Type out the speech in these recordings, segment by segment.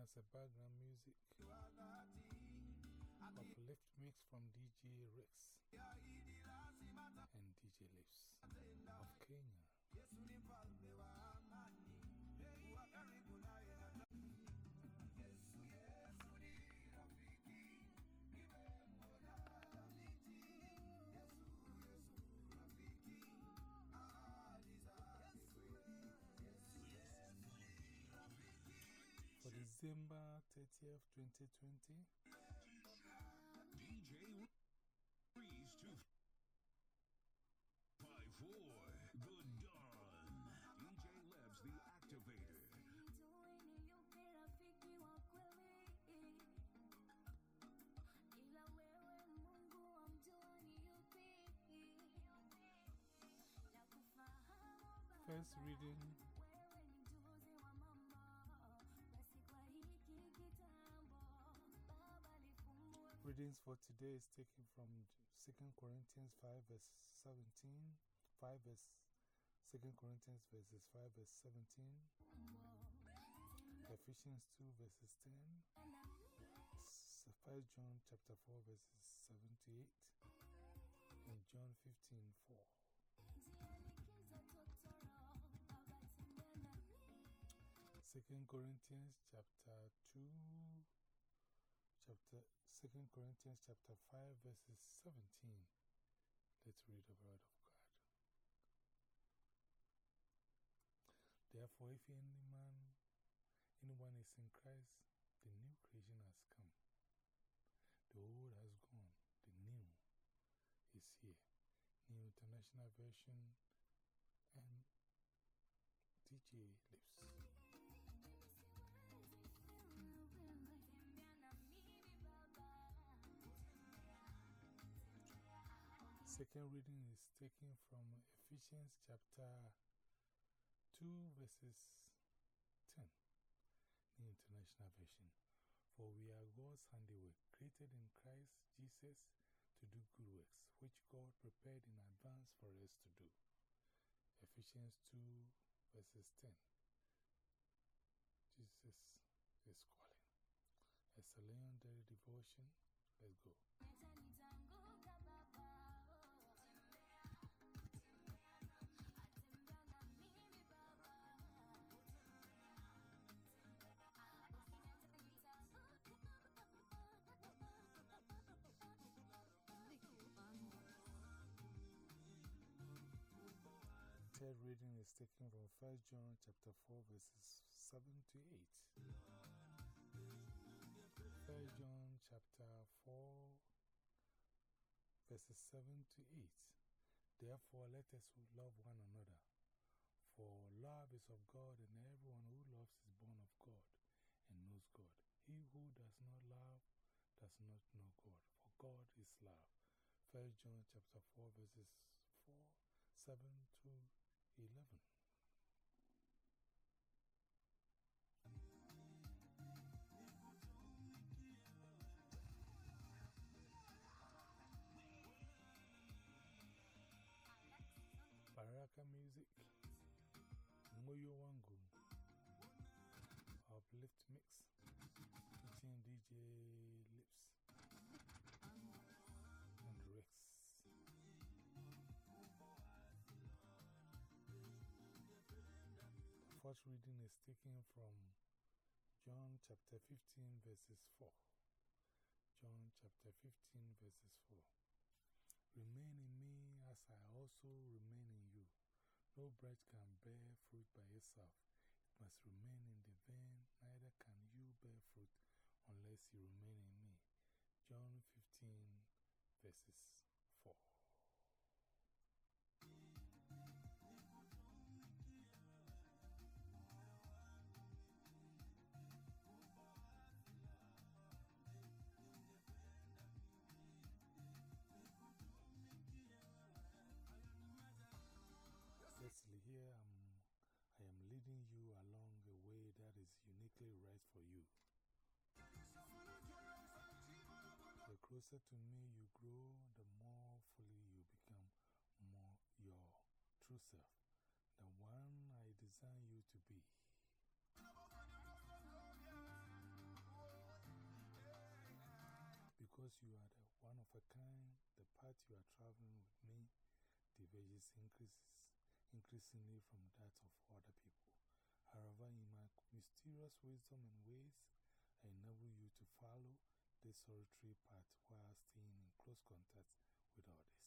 as a background music. Uplift mix from DJ Rex December 30th, 2020, DJ Breeze 254. The Dawn. DJ Lebs the Activator. first reading Readings for today is taken from 2 Corinthians 5 verse 17, 5 verse 2 Corinthians verses 5 verse 17, Ephesians 2 verses 10, 1 John chapter 4 verses 7 to 8, and John 15 4. Second Corinthians chapter 2 chapter 2 Corinthians chapter 5 verses 17. Let's read the word of God. Therefore, if any man, anyone is in Christ, the new creation has come. The old has gone, the new is here. New International Version and DJ Lips. Second reading is taken from Ephesians chapter 2, verses 10, New International Version. For we are God's handiwork, created in Christ Jesus to do good works, which God prepared in advance for us to do. Ephesians 2, verses 10. Jesus is calling. A Leon Daily Devotion. Let's go. Reading is taken from 1 John chapter 4 verses 7 to 8. 1 John chapter 4 verses 7 to 8. Therefore, let us love one another. For love is of God, and everyone who loves is born of God and knows God. He who does not love does not know God, for God is love. 1 John chapter 4 verses 4, 7 to Baraka Music, Moyo Wangu, Uplift Mix, featuring DJ Lips and Rex. First reading is taken from John chapter 15, verses 4. John chapter 15, verses 4. Remain in me as I also remain in. No branch can bear fruit by itself. It must remain in the vine, neither can you bear fruit unless you remain in me. John 15, verses 4. is uniquely right for you. The closer to me you grow, the more fully you become more your true self, the one I design you to be. Because you are the one of a kind, the path you are traveling with me diverges increases increasingly from that of other people. However, in my mysterious wisdom and ways, I enable you to follow this solitary path while staying in close contact with others.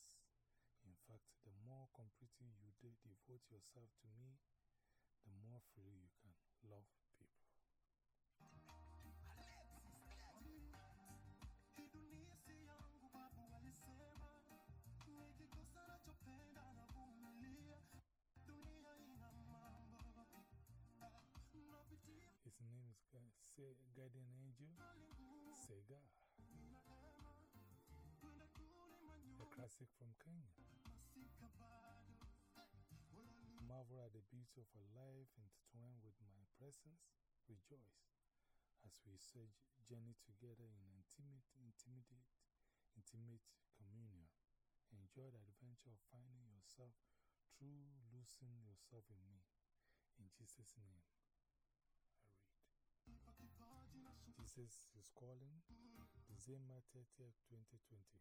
In fact, the more completely you de devote yourself to me, the more freely you can love Gu Guardian Angel Segar, a classic from Kenya. Marvel at the beauty of a life intertwined with my presence, rejoice as we surge, journey together in intimate, intimate, intimate communion. Enjoy the adventure of finding yourself through losing yourself in me. In Jesus' name, Jesus is calling December 30th, 2020.